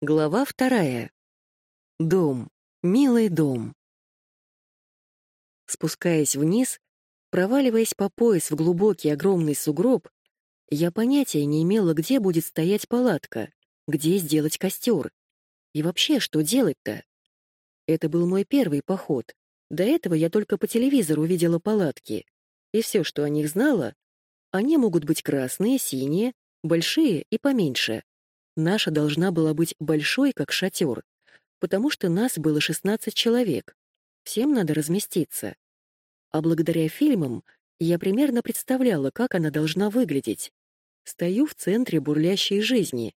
Глава вторая. Дом. Милый дом. Спускаясь вниз, проваливаясь по пояс в глубокий огромный сугроб, я понятия не имела, где будет стоять палатка, где сделать костер. И вообще, что делать-то? Это был мой первый поход. До этого я только по телевизору видела палатки. И все, что о них знала, они могут быть красные, синие, большие и поменьше. Наша должна была быть большой, как шатер, потому что нас было 16 человек. Всем надо разместиться. А благодаря фильмам я примерно представляла, как она должна выглядеть. Стою в центре бурлящей жизни.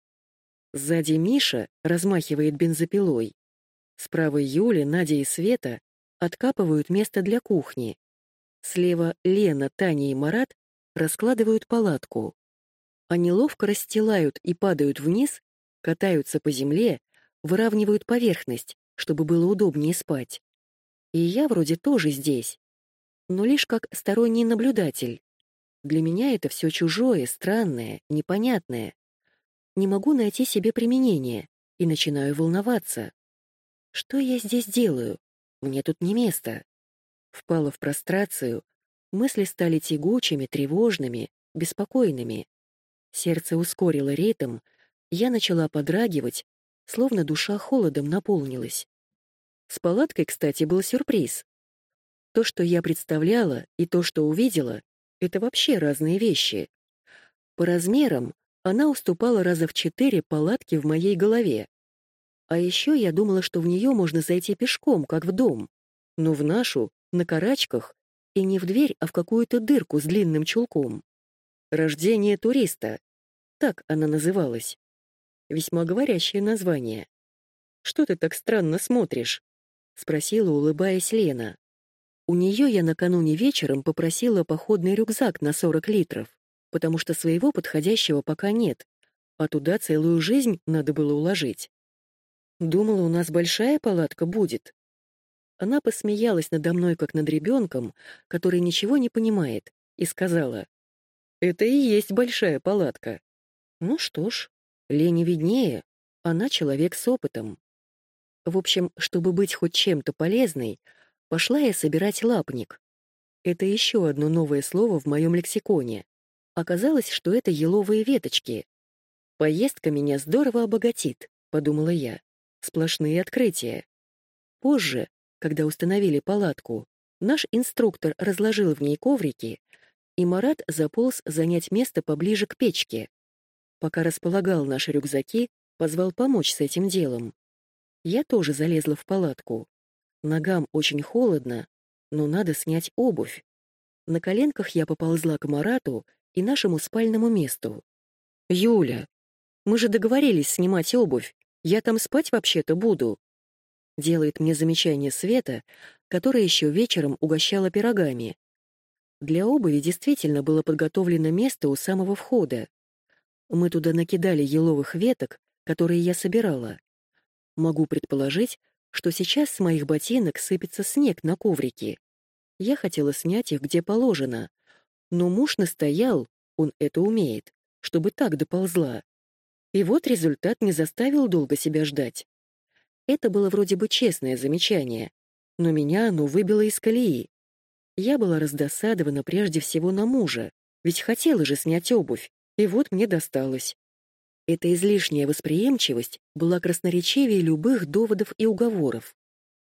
Сзади Миша размахивает бензопилой. Справа Юля, Надя и Света откапывают место для кухни. Слева Лена, Таня и Марат раскладывают палатку. Они ловко расстилают и падают вниз, катаются по земле, выравнивают поверхность, чтобы было удобнее спать. И я вроде тоже здесь, но лишь как сторонний наблюдатель. Для меня это все чужое, странное, непонятное. Не могу найти себе применение и начинаю волноваться. Что я здесь делаю? Мне тут не место. Впала в прострацию, мысли стали тягучими, тревожными, беспокойными. Сердце ускорило ритм, я начала подрагивать, словно душа холодом наполнилась. С палаткой, кстати, был сюрприз. То, что я представляла, и то, что увидела, — это вообще разные вещи. По размерам она уступала раза в четыре палатки в моей голове. А еще я думала, что в нее можно зайти пешком, как в дом. Но в нашу, на карачках, и не в дверь, а в какую-то дырку с длинным чулком. «Рождение туриста». Так она называлась. Весьма говорящее название. «Что ты так странно смотришь?» — спросила, улыбаясь Лена. У нее я накануне вечером попросила походный рюкзак на 40 литров, потому что своего подходящего пока нет, а туда целую жизнь надо было уложить. Думала, у нас большая палатка будет. Она посмеялась надо мной, как над ребенком, который ничего не понимает, и сказала, это и есть большая палатка. Ну что ж, Лене виднее, она человек с опытом. В общем, чтобы быть хоть чем-то полезной, пошла я собирать лапник. Это еще одно новое слово в моем лексиконе. Оказалось, что это еловые веточки. Поездка меня здорово обогатит, подумала я. Сплошные открытия. Позже, когда установили палатку, наш инструктор разложил в ней коврики, и Марат заполз занять место поближе к печке. Пока располагал наши рюкзаки, позвал помочь с этим делом. Я тоже залезла в палатку. Ногам очень холодно, но надо снять обувь. На коленках я поползла к Марату и нашему спальному месту. «Юля, мы же договорились снимать обувь. Я там спать вообще-то буду». Делает мне замечание Света, которая еще вечером угощала пирогами. Для обуви действительно было подготовлено место у самого входа. Мы туда накидали еловых веток, которые я собирала. Могу предположить, что сейчас с моих ботинок сыпется снег на коврике. Я хотела снять их где положено, но муж настоял, он это умеет, чтобы так доползла. И вот результат не заставил долго себя ждать. Это было вроде бы честное замечание, но меня оно выбило из колеи. Я была раздосадована прежде всего на мужа, ведь хотела же снять обувь, и вот мне досталось. Эта излишняя восприимчивость была красноречивее любых доводов и уговоров.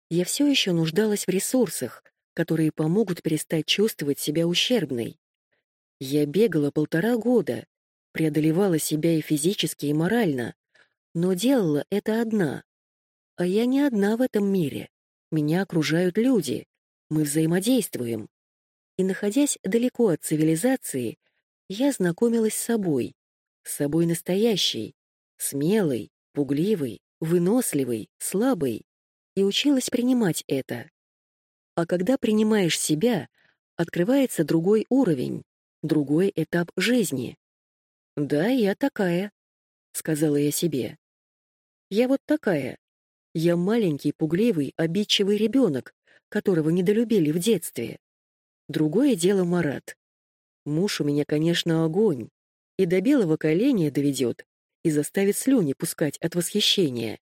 Я все еще нуждалась в ресурсах, которые помогут перестать чувствовать себя ущербной. Я бегала полтора года, преодолевала себя и физически, и морально, но делала это одна. А я не одна в этом мире. Меня окружают люди, мы взаимодействуем. И, находясь далеко от цивилизации, я знакомилась с собой, с собой настоящей, смелой, пугливой, выносливой, слабой, и училась принимать это. А когда принимаешь себя, открывается другой уровень, другой этап жизни. «Да, я такая», — сказала я себе. «Я вот такая. Я маленький, пугливый, обидчивый ребенок, которого недолюбили в детстве. Другое дело Марат. Муж у меня, конечно, огонь. И до белого коленя доведет, и заставит слюни пускать от восхищения.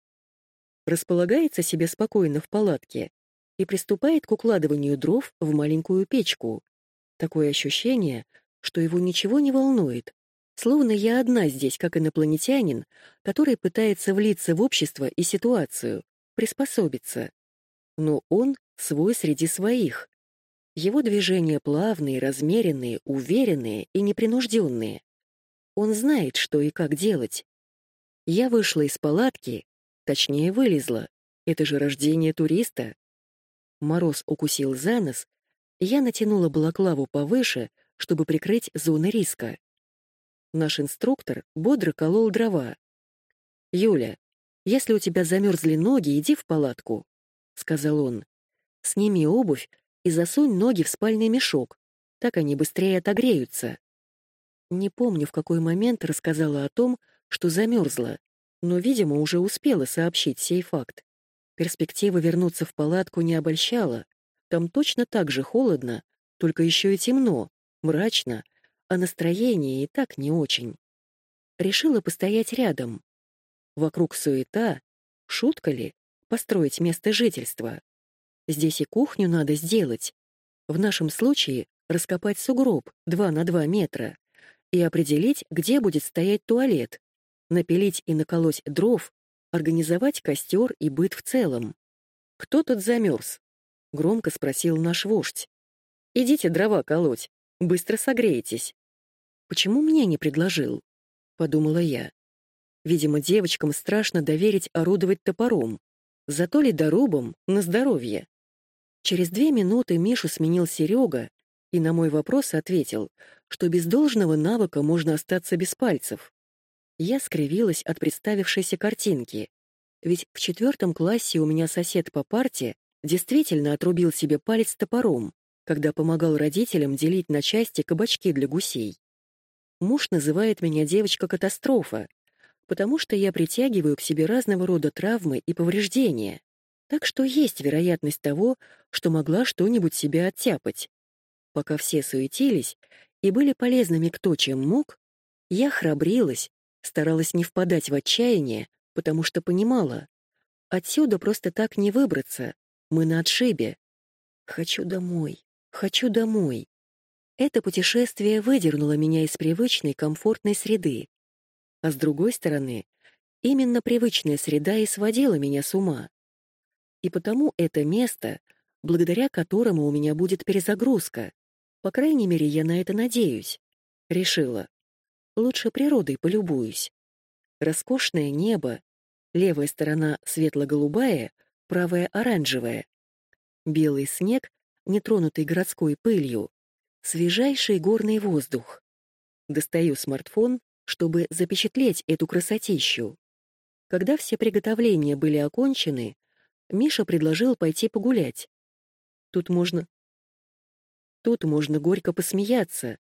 Располагается себе спокойно в палатке и приступает к укладыванию дров в маленькую печку. Такое ощущение, что его ничего не волнует, словно я одна здесь, как инопланетянин, который пытается влиться в общество и ситуацию, приспособиться. Но он свой среди своих. Его движения плавные, размеренные, уверенные и непринужденные. Он знает, что и как делать. Я вышла из палатки, точнее, вылезла. Это же рождение туриста. Мороз укусил за нос, я натянула балаклаву повыше, чтобы прикрыть зоны риска. Наш инструктор бодро колол дрова. «Юля, если у тебя замерзли ноги, иди в палатку», — сказал он. «Сними обувь и засунь ноги в спальный мешок. Так они быстрее отогреются». Не помню, в какой момент рассказала о том, что замерзла, но, видимо, уже успела сообщить сей факт. Перспектива вернуться в палатку не обольщала. Там точно так же холодно, только еще и темно, мрачно, а настроение и так не очень. Решила постоять рядом. Вокруг суета. Шутка ли? Построить место жительства. Здесь и кухню надо сделать. В нашем случае раскопать сугроб 2 на 2 метра и определить, где будет стоять туалет, напилить и наколоть дров, организовать костер и быт в целом. «Кто тут замерз?» — громко спросил наш вождь. «Идите дрова колоть, быстро согреетесь». «Почему мне не предложил?» — подумала я. Видимо, девочкам страшно доверить орудовать топором. Зато ледорубом на здоровье. Через две минуты Мишу сменил Серега и на мой вопрос ответил, что без должного навыка можно остаться без пальцев. Я скривилась от представившейся картинки. Ведь в четвертом классе у меня сосед по парте действительно отрубил себе палец топором, когда помогал родителям делить на части кабачки для гусей. Муж называет меня девочка-катастрофа, потому что я притягиваю к себе разного рода травмы и повреждения. Так что есть вероятность того, что могла что-нибудь себя оттяпать. Пока все суетились и были полезными кто чем мог, я храбрилась, Старалась не впадать в отчаяние, потому что понимала, отсюда просто так не выбраться, мы на отшибе. Хочу домой, хочу домой. Это путешествие выдернуло меня из привычной комфортной среды. А с другой стороны, именно привычная среда и сводила меня с ума. И потому это место, благодаря которому у меня будет перезагрузка, по крайней мере, я на это надеюсь, решила. Лучше природой полюбуюсь. Роскошное небо, левая сторона светло-голубая, правая оранжевая. Белый снег, нетронутый городской пылью, свежайший горный воздух. Достаю смартфон, чтобы запечатлеть эту красотищу. Когда все приготовления были окончены, Миша предложил пойти погулять. Тут можно Тут можно горько посмеяться,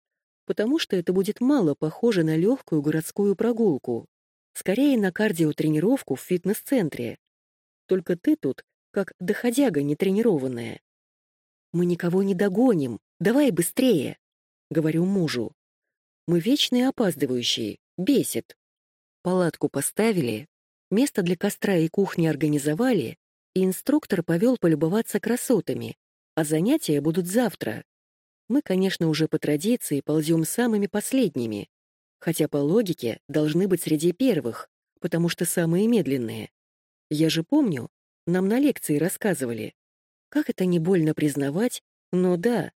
потому что это будет мало похоже на легкую городскую прогулку. Скорее на кардиотренировку в фитнес-центре. Только ты тут как доходяга нетренированная. «Мы никого не догоним, давай быстрее», — говорю мужу. «Мы вечные опаздывающие, бесит». Палатку поставили, место для костра и кухни организовали, и инструктор повел полюбоваться красотами, а занятия будут завтра. Мы, конечно, уже по традиции ползем самыми последними, хотя по логике должны быть среди первых, потому что самые медленные. Я же помню, нам на лекции рассказывали. Как это не больно признавать, но да,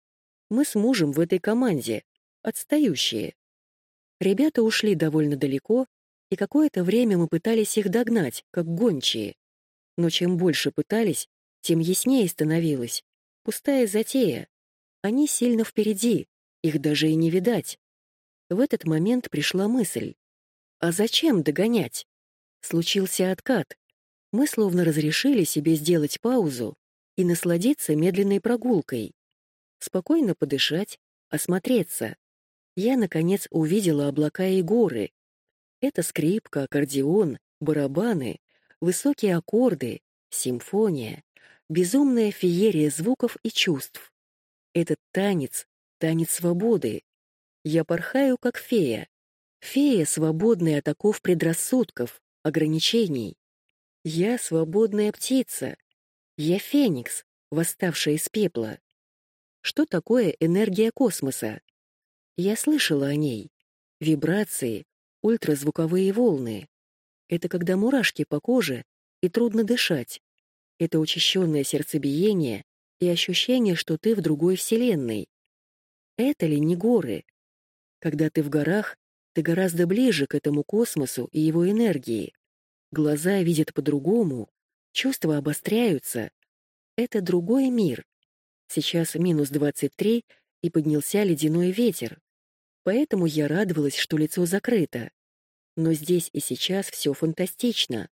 мы с мужем в этой команде, отстающие. Ребята ушли довольно далеко, и какое-то время мы пытались их догнать, как гончие. Но чем больше пытались, тем яснее становилось. Пустая затея. Они сильно впереди, их даже и не видать. В этот момент пришла мысль. А зачем догонять? Случился откат. Мы словно разрешили себе сделать паузу и насладиться медленной прогулкой. Спокойно подышать, осмотреться. Я, наконец, увидела облака и горы. Это скрипка, аккордеон, барабаны, высокие аккорды, симфония, безумная феерия звуков и чувств. Этот танец — танец свободы. Я порхаю, как фея. Фея, свободная от оков предрассудков, ограничений. Я свободная птица. Я феникс, восставшая из пепла. Что такое энергия космоса? Я слышала о ней. Вибрации, ультразвуковые волны. Это когда мурашки по коже и трудно дышать. Это учащенное сердцебиение и ощущение, что ты в другой вселенной. Это ли не горы? Когда ты в горах, ты гораздо ближе к этому космосу и его энергии. Глаза видят по-другому, чувства обостряются. Это другой мир. Сейчас минус 23, и поднялся ледяной ветер. Поэтому я радовалась, что лицо закрыто. Но здесь и сейчас все фантастично.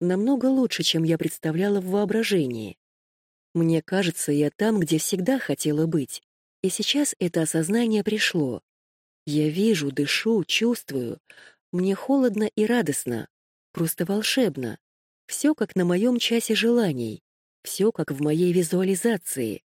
Намного лучше, чем я представляла в воображении. Мне кажется, я там, где всегда хотела быть. И сейчас это осознание пришло. Я вижу, дышу, чувствую. Мне холодно и радостно. Просто волшебно. Все как на моем часе желаний. Все как в моей визуализации.